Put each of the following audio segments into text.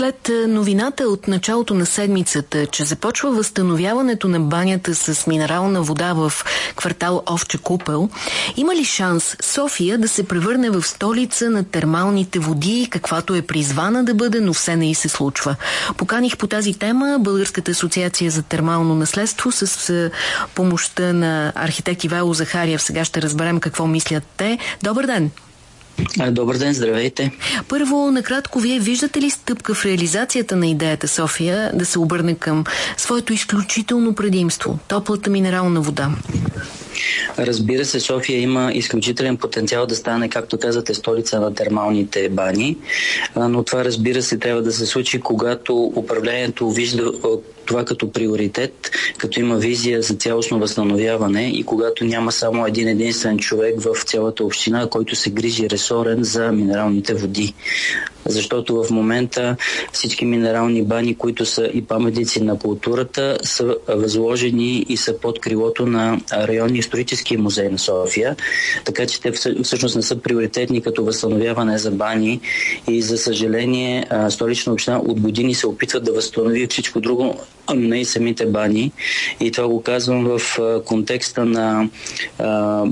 след новината от началото на седмицата, че започва възстановяването на банята с минерална вода в квартал Овче Купел, има ли шанс София да се превърне в столица на термалните води, каквато е призвана да бъде, но все не и се случва? Поканих по тази тема Българската асоциация за термално наследство с помощта на архитект Ивайло Захариев. Сега ще разберем какво мислят те. Добър ден! Добър ден, здравейте. Първо, накратко, вие виждате ли стъпка в реализацията на идеята София да се обърне към своето изключително предимство – топлата минерална вода? Разбира се, София има изключителен потенциал да стане, както казате, столица на термалните бани, но това разбира се трябва да се случи, когато управлението вижда това като приоритет, като има визия за цялостно възстановяване и когато няма само един единствен човек в цялата община, който се грижи ресорен за минералните води. Защото в момента всички минерални бани, които са и паметници на културата, са възложени и са под крилото на районния исторически музей на София. Така че те всъщност не са приоритетни като възстановяване за бани и за съжаление столична община от години се опитва да възстанови всичко друго, не и самите бани. И това го казвам в контекста на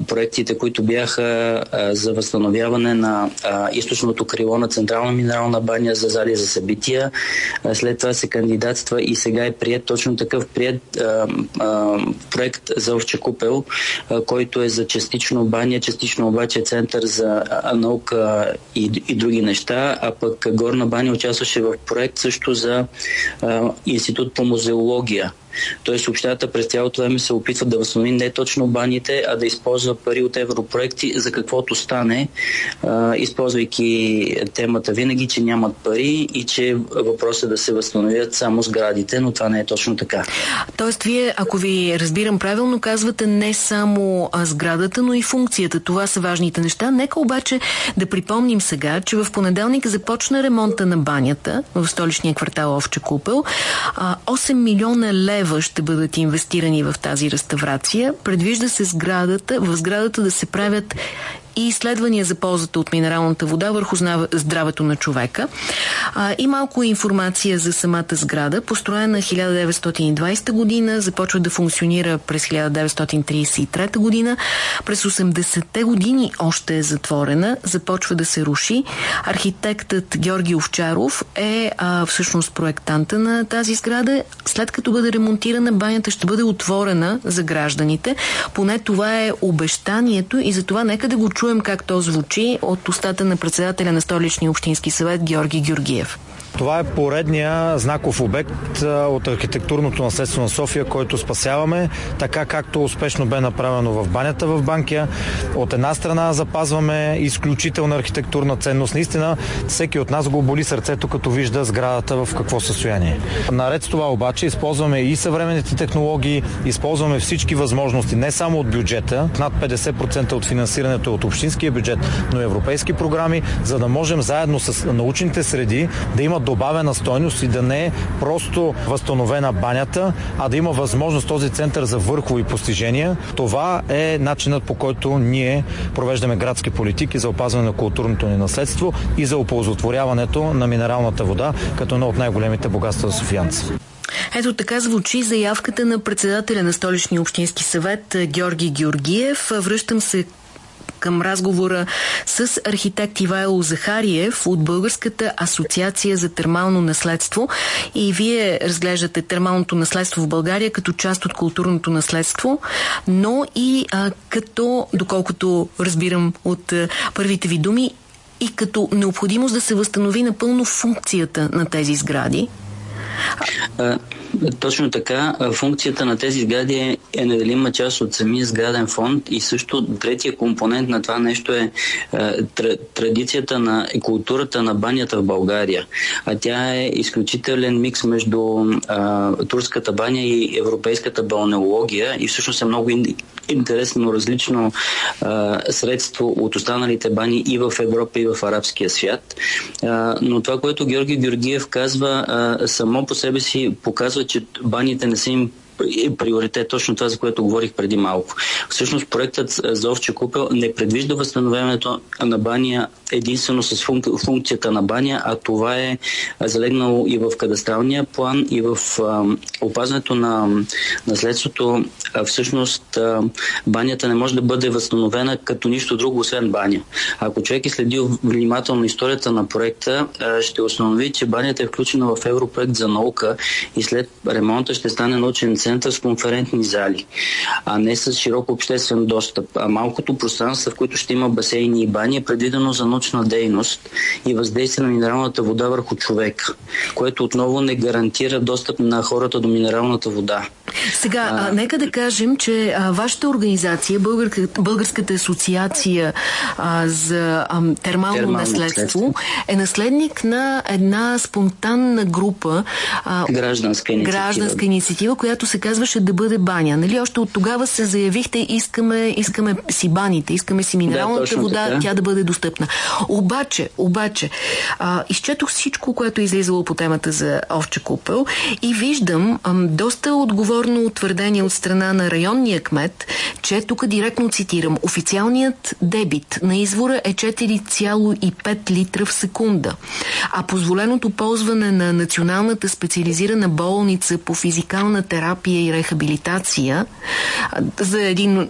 проектите, които бяха за възстановяване на източното крило на Централна минерална баня за зали за събития. След това се кандидатства и сега е прият точно такъв прият проект за Овче купел, който е за частично баня, частично обаче център за наука и, и други неща, а пък Горна баня участваше в проект също за Институт по музеология. Тоест общината през цялото време се опитва да възстанови не точно баните, а да използва пари от европроекти за каквото стане, а, използвайки темата винаги, че нямат пари и че въпросът е да се възстановят само сградите, но това не е точно така. Тоест вие, ако ви разбирам правилно, казвате не само сградата, но и функцията. Това са важните неща. Нека обаче да припомним сега, че в понеделник започна ремонта на банята в столичния квартал Овче Купел. 8 милиона лева лева ще бъдат инвестирани в тази реставрация. Предвижда се сградата, в сградата да се правят и изследвания за ползата от минералната вода върху здравето на човека. А, и малко информация за самата сграда. Построена 1920 година, започва да функционира през 1933 година. През 80-те години още е затворена, започва да се руши. Архитектът Георги Овчаров е а, всъщност проектанта на тази сграда. След като бъде ремонтирана, банята ще бъде отворена за гражданите. Поне това е обещанието и за това нека да го чуем чуем как то звучи от устата на председателя на столичния общински съвет Георги Георгиев. Това е поредния знаков обект от архитектурното наследство на София, който спасяваме, така както успешно бе направено в банята в Банкия. От една страна запазваме изключителна архитектурна ценност. Наистина, всеки от нас го боли сърцето, като вижда сградата в какво състояние. Наред с това обаче използваме и съвременните технологии, използваме всички възможности, не само от бюджета, над 50% от финансирането е от общинския бюджет, но и европейски програми, за да можем заедно с научните среди да имат добавена стойност и да не е просто възстановена банята, а да има възможност този център за върхови постижения. Това е начинът по който ние провеждаме градски политики за опазване на културното ни наследство и за оползотворяването на минералната вода като едно от най-големите богатства за софиянци. Ето така звучи заявката на председателя на столичния общински съвет Георги Георгиев. Връщам се към разговора с архитект Ивайло Захариев от Българската асоциация за термално наследство. И вие разглеждате термалното наследство в България като част от културното наследство, но и а, като, доколкото разбирам от а, първите ви думи, и като необходимост да се възстанови напълно функцията на тези сгради. Точно така. Функцията на тези сгради е, е неделима част от самия сграден фонд и също третия компонент на това нещо е, традицията на културата на банята в България. А тя е изключителен микс между а, турската баня и европейската балнеология и всъщност е много интересно различно а, средство от останалите бани и в Европа и в арабския свят. А, но това, което Георги Георгиев казва, а, само по себе си показва, وصلت بني تنسيم приоритет точно това, за което говорих преди малко. Всъщност проектът за Овче купел не предвижда възстановяването на баня единствено с функ- функцията на баня, а това е залегнало и в кадастралния план, и в а, опазването на наследството. А, всъщност а, банята не може да бъде възстановена като нищо друго, освен баня. Ако човек е следил внимателно историята на проекта, а, ще установи, че банята е включена в Европроект за наука и след ремонта ще стане научен център с конферентни зали, а не с широк обществен достъп. А малкото пространство, в които ще има басейни и бани, е предвидено за научна дейност и въздействие на минералната вода върху човека, което отново не гарантира достъп на хората до минералната вода. Сега, а, нека да кажем, че а, вашата организация, Българската, Българската асоциация а, за а, термално, термално наследство, наследство, е наследник на една спонтанна група а, гражданска, инициатива. гражданска инициатива, която се казваше да бъде баня. Нали? Още от тогава се заявихте, искаме, искаме си баните, искаме си минералната да, вода, така. тя да бъде достъпна. Обаче, обаче, а, изчетох всичко, което е излизало по темата за овче купел и виждам а, доста отговорно утвърдение от страна на районния кмет, че тук директно цитирам, официалният дебит на извора е 4,5 литра в секунда, а позволеното ползване на националната специализирана болница по физикална терапия и рехабилитация за един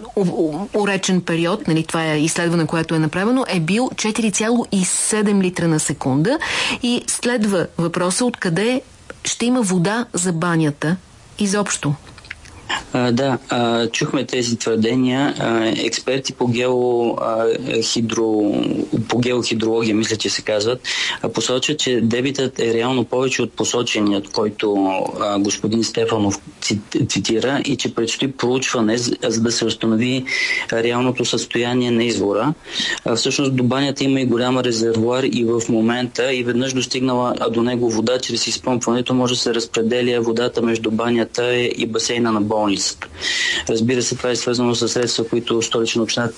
уречен период, нали, това е изследване, което е направено, е бил 4,7 литра на секунда и следва въпроса откъде ще има вода за банята изобщо. А, да, а, чухме тези твърдения. А, експерти по, гео, а, хидро, по геохидрология, мисля, че се казват, а, посочат, че дебитът е реално повече от посоченият, който а, господин Стефанов цитира и че предстои проучване, за, да се установи реалното състояние на извора. Всъщност до банята има и голяма резервуар и в момента и веднъж достигнала до него вода, чрез изпомпването може да се разпределя водата между банята и басейна на болница болницата. Разбира се, това е свързано с средства, които столична община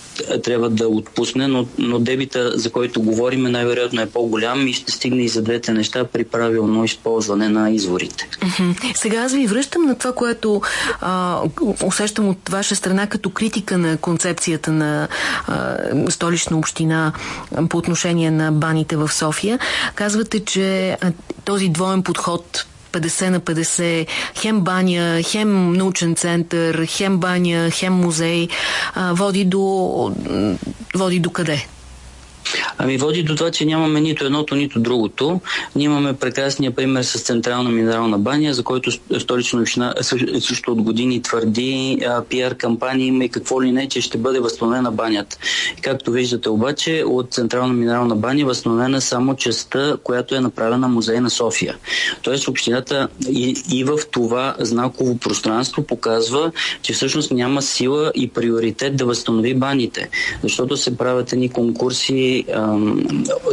трябва да отпусне, но, но дебита, за който говорим, най-вероятно е по-голям и ще стигне и за двете неща при правилно използване на изворите. Сега аз ви връщам на това, което а, усещам от ваша страна като критика на концепцията на а, столична община по отношение на баните в София. Казвате, че този двоен подход 50 на 50, хем баня, хем научен център, хем баня, хем музей, а, води до, води до къде? Ами води до това, че нямаме нито едното, нито другото. Ние имаме прекрасния пример с Централна минерална баня, за който столична община също от години твърди пиар кампания има и какво ли не, че ще бъде възстановена банята. Както виждате обаче, от Централна минерална баня е възстановена само частта, която е направена музей на София. Тоест общината и, и в това знаково пространство показва, че всъщност няма сила и приоритет да възстанови баните. Защото се правят едни конкурси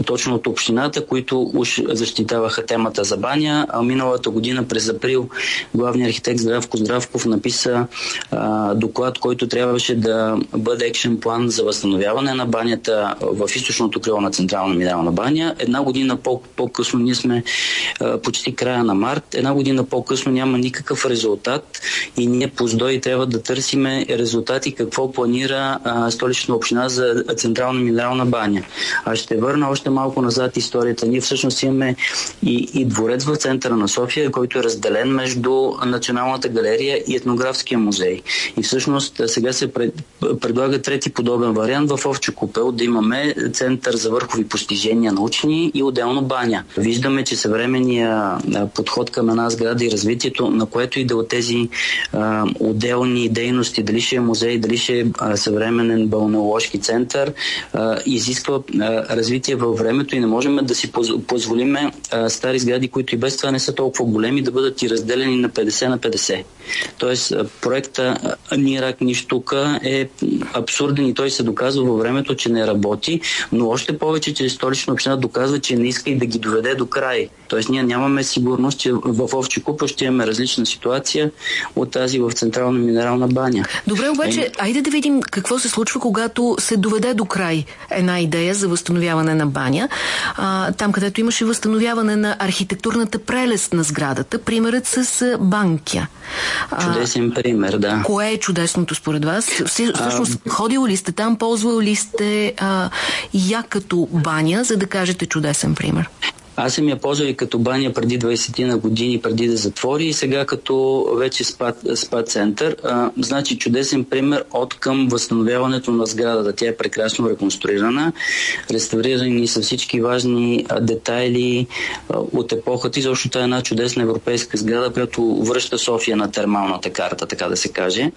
точно от общината, които уж защитаваха темата за баня. А миналата година през април главният архитект Здравко Здравков написа а, доклад, който трябваше да бъде екшен план за възстановяване на банята в източното крило на Централна минерална баня. Една година по- по-късно ние сме а, почти края на март. Една година по-късно няма никакъв резултат и ние по СДОИ трябва да търсиме резултати какво планира а, столична община за Централна минерална баня. А ще върна още малко назад историята. Ние всъщност имаме и, и дворец в центъра на София, който е разделен между Националната галерия и Етнографския музей. И всъщност сега се пред, предлага трети подобен вариант в Овче купел да имаме център за върхови постижения научни и отделно баня. Виждаме, че съвременния подход към една сграда и развитието, на което и да от тези а, отделни дейности, дали ще е музей, дали ще е а, съвременен балнеоложки център, а, изисква развитие във времето и не можем да си позволим стари сгради, които и без това не са толкова големи, да бъдат и разделени на 50 на 50. Тоест проекта Нирак Ништука е абсурден и той се доказва във времето, че не работи, но още повече, че столична община доказва, че не иска и да ги доведе до край. Тоест ние нямаме сигурност, че в Овче Купа ще имаме различна ситуация от тази в Централна минерална баня. Добре, обаче, е... айде да видим какво се случва, когато се доведе до край една идея идея за възстановяване на баня. А, там, където имаше възстановяване на архитектурната прелест на сградата, примерът с Банкя. Чудесен пример, да. Кое е чудесното според вас? Всъщност, а... ходил ли сте там, ползвал ли сте а, я като баня, за да кажете чудесен пример? Аз съм я ползвал и като баня преди 20 на години, преди да затвори и сега като вече спа, спа център. А, значи чудесен пример от към възстановяването на сградата. Тя е прекрасно реконструирана, реставрирани са всички важни а, детайли а, от епохата защото това е една чудесна европейска сграда, която връща София на термалната карта, така да се каже.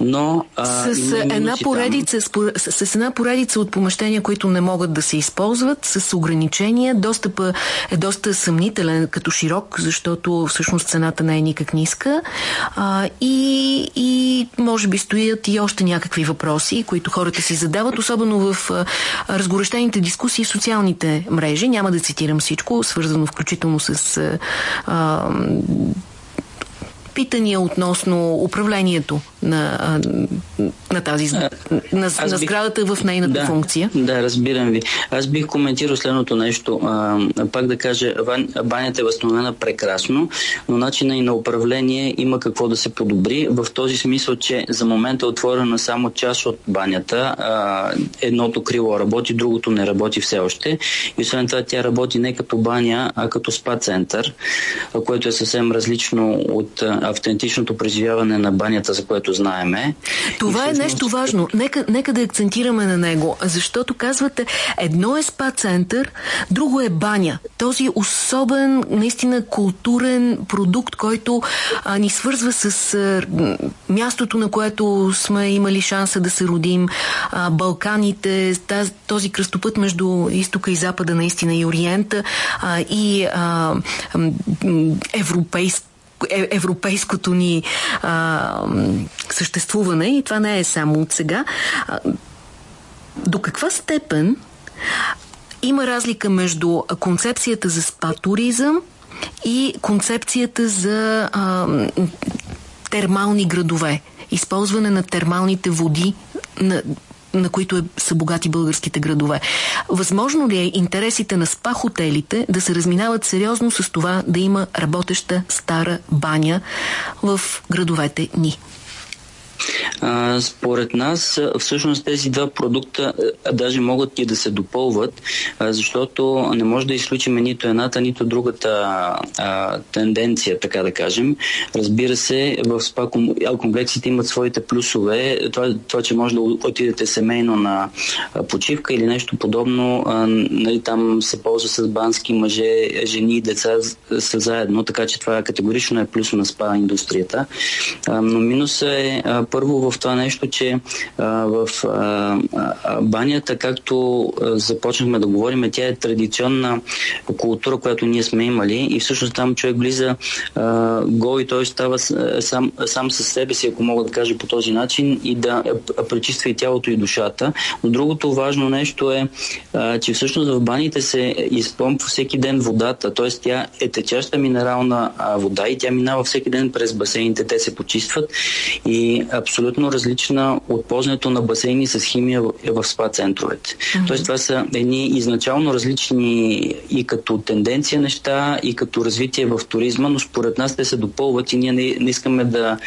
Но, а, с, една поредица, с, с една поредица от помещения, които не могат да се използват, с ограничения, достъпа е доста съмнителен като широк, защото всъщност цената не е никак ниска. А, и, и може би стоят и още някакви въпроси, които хората си задават, особено в разгорещените дискусии в социалните мрежи. Няма да цитирам всичко, свързано включително с а, питания относно управлението на, на тази на, на сградата в нейната да, функция? Да, разбирам ви. Аз бих коментирал следното нещо. А, пак да кажа, банята е възстановена прекрасно, но начина и на управление има какво да се подобри. В този смисъл, че за момента е отворена само част от банята. А, едното крило работи, другото не работи все още. И освен това тя работи не като баня, а като спа център, което е съвсем различно от автентичното преживяване на банята, за което знаеме. Това е нещо важно. Нека, нека да акцентираме на него, защото казвате, едно е спа център, друго е баня. Този особен, наистина културен продукт, който а, ни свързва с а, мястото, на което сме имали шанса да се родим, а, Балканите, таз, този кръстопът между изтока и запада, наистина и Ориента, а, и а, европейски европейското ни а, съществуване и това не е само от сега. А, до каква степен има разлика между концепцията за спа туризъм и концепцията за а, термални градове? Използване на термалните води на на които е, са богати българските градове. Възможно ли е интересите на спа-хотелите да се разминават сериозно с това да има работеща стара баня в градовете ни? Според нас, всъщност тези два продукта даже могат и да се допълват, защото не може да изключим нито едната, нито другата тенденция, така да кажем. Разбира се, в спа комплексите имат своите плюсове. Това, това че може да отидете семейно на почивка или нещо подобно, нали, там се ползва с бански мъже, жени и деца са заедно, така че това категорично е плюс на спа индустрията. Но минус е първо в това нещо, че а, в а, а, банята, както а, започнахме да говорим, тя е традиционна култура, която ние сме имали и всъщност там човек влиза а, гол и той става сам, сам със себе си, ако мога да кажа по този начин, и да пречиства и тялото и душата. Но другото важно нещо е, а, че всъщност в баните се изпомпва всеки ден водата, т.е. тя е течаща минерална а, вода и тя минава всеки ден през басейните, те се почистват и абсолютно различна от ползването на басейни с химия в, в спа центровете. Mm-hmm. Тоест това са едни изначално различни и като тенденция неща, и като развитие в туризма, но според нас те се допълват и ние не, не искаме да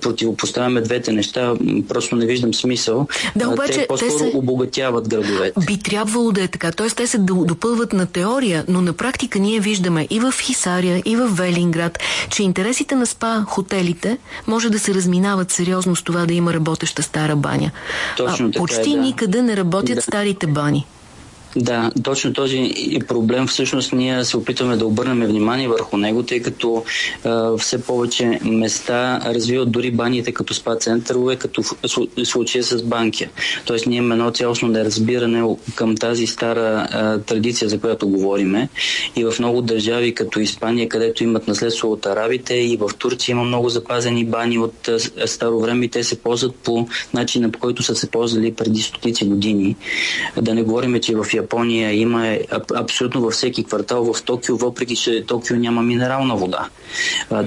противопоставяме двете неща. Просто не виждам смисъл. Да, обаче, те по-скоро те се... обогатяват градовете. Би трябвало да е така. Тоест те се допълват на теория, но на практика ние виждаме и в Хисария, и в Велинград, че интересите на спа хотелите може да се разминават сериозно с това да има работеща стара баня. Точно а, така почти е, да. никъде не работят да. старите бани. Да, точно този проблем всъщност ние се опитваме да обърнем внимание върху него, тъй като а, все повече места развиват дори баните като спа центрове, като случая с банки. Тоест ние имаме едно цялостно неразбиране към тази стара а, традиция, за която говориме. И в много държави, като Испания, където имат наследство от арабите, и в Турция има много запазени бани от а, старо време и те се ползват по начина, по който са се ползвали преди стотици години. Да не говорим, че в Япония има абсолютно във всеки квартал в Токио, въпреки че Токио няма минерална вода.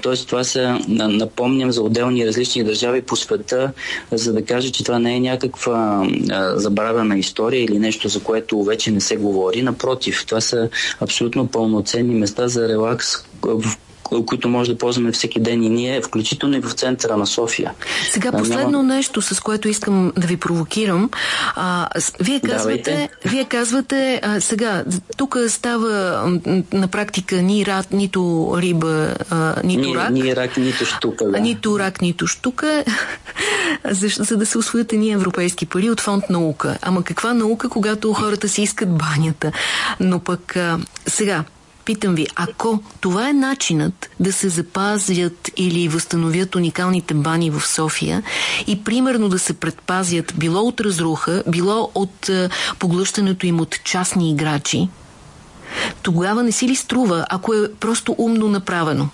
Тоест това са, напомням за отделни различни държави по света, за да кажа, че това не е някаква забравена история или нещо, за което вече не се говори. Напротив, това са абсолютно пълноценни места за релакс, в които може да ползваме всеки ден и ние, включително и в центъра на София. Сега последно няма... нещо, с което искам да ви провокирам. А, вие казвате, вие казвате а, сега, тук става на практика ни рак, нито риба, а, нито ни, рак. Ни рак, нито штука. Да. Нито рак, нито штука, за, за да се освоят ни европейски пари от фонд наука. Ама каква наука, когато хората си искат банята? Но пък а, сега, Питам ви, ако това е начинът да се запазят или възстановят уникалните бани в София и примерно да се предпазят било от разруха, било от е, поглъщането им от частни играчи, тогава не си ли струва, ако е просто умно направено?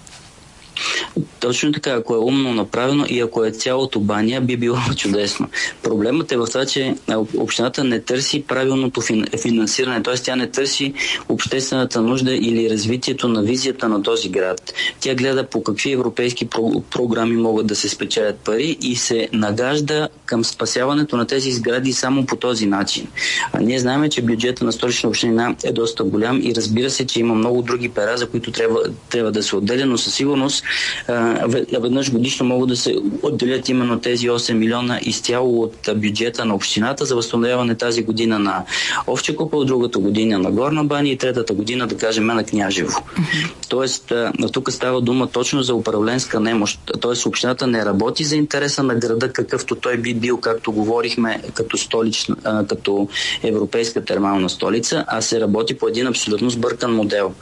Точно така, ако е умно направено и ако е цялото баня, би било чудесно. Проблемът е в това, че общината не търси правилното финансиране, т.е. тя не търси обществената нужда или развитието на визията на този град. Тя гледа по какви европейски про- програми могат да се спечелят пари и се нагажда към спасяването на тези сгради само по този начин. А ние знаем, че бюджета на столична община е доста голям и разбира се, че има много други пера, за които трябва, трябва да се отделя, но със сигурност веднъж годишно могат да се отделят именно тези 8 милиона изцяло от бюджета на общината за възстановяване тази година на Овче купа, другата година на Горна баня и третата година, да кажем, на Княжево. Тоест, тук става дума точно за управленска немощ. Тоест, общината не работи за интереса на града, какъвто той би бил, както говорихме, като, столична, като европейска термална столица, а се работи по един абсолютно сбъркан модел.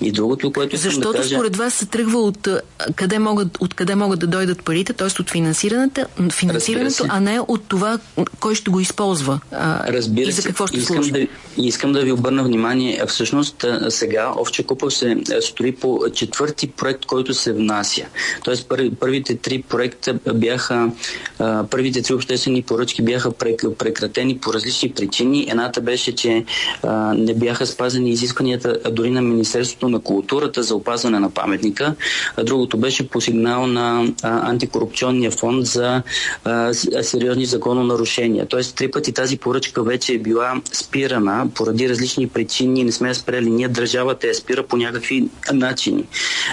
И другото, което Защото да кажа... според вас се тръгва от къде могат, откъде могат да дойдат парите, т.е. от финансирането, финансирането а не от това кой ще го използва а, Разбира и за какво ще искам служи. Да, искам да ви обърна внимание. Всъщност сега Овче Купъл се строи по четвърти проект, който се внася. Тоест пър, първите три проекта бяха, първите три обществени поръчки бяха прекратени по различни причини. Едната беше, че не бяха спазени изискванията дори на Министерството на културата за опазване на паметника. Другото беше по сигнал на а, антикорупционния фонд за а, сериозни закононарушения. Тоест, три пъти тази поръчка вече е била спирана поради различни причини. Не сме спрели. Ние държавата я спира по някакви начини.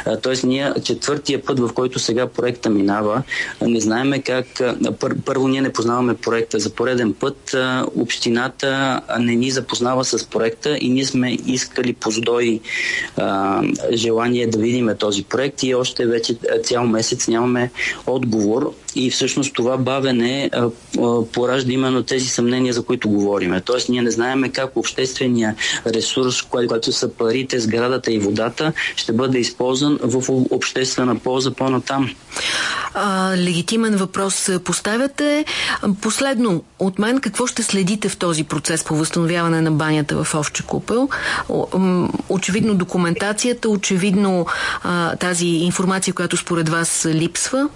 А, тоест, ние четвъртия път, в който сега проекта минава, не знаеме как. Пър, първо, ние не познаваме проекта. За пореден път а, общината не ни запознава с проекта и ние сме искали по здой а, желание да видим този проект и още вече цял месец нямаме отговор и всъщност това бавене а, а, поражда именно тези съмнения, за които говорим. Тоест ние не знаем как обществения ресурс, който са парите, сградата и водата, ще бъде използван в обществена полза по-натам. Легитимен въпрос поставяте. Последно, от мен какво ще следите в този процес по възстановяване на банята в Овче купел? Очевидно документацията, очевидно а, тази информация, която според вас липсва?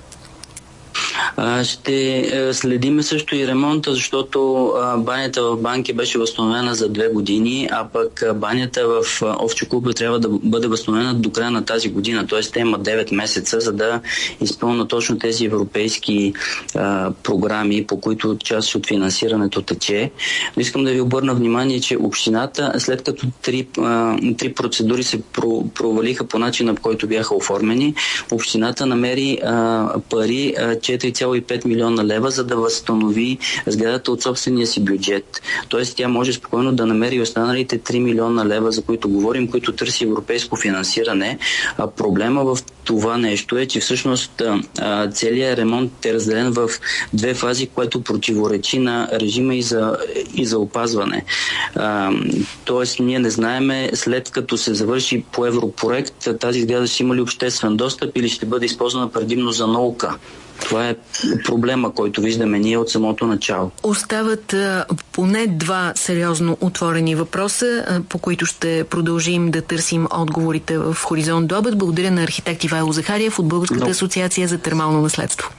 Ще е, следиме също и ремонта, защото банята в банки беше възстановена за две години, а пък банята в Овче клуба трябва да бъде възстановена до края на тази година. Т.е. те имат 9 месеца, за да изпълнят точно тези европейски а, програми, по които част от финансирането тече. Но искам да ви обърна внимание, че общината, след като три, а, три процедури се провалиха по начина, по който бяха оформени, общината намери а, пари 4,5 милиона лева, за да възстанови сградата от собствения си бюджет. Тоест тя може спокойно да намери останалите 3 милиона лева, за които говорим, които търси европейско финансиране. А проблема в това нещо е, че всъщност целият ремонт е разделен в две фази, което противоречи на режима и за, и за опазване. А, тоест, ние не знаеме след като се завърши по европроект, тази сграда ще има ли обществен достъп или ще бъде използвана предимно за наука. Това е проблема, който виждаме ние от самото начало. Остават а, поне два сериозно отворени въпроса, а, по които ще продължим да търсим отговорите в Хоризонт до обед. Благодаря на архитект Ивайло Захариев от Българската Но... асоциация за термално наследство.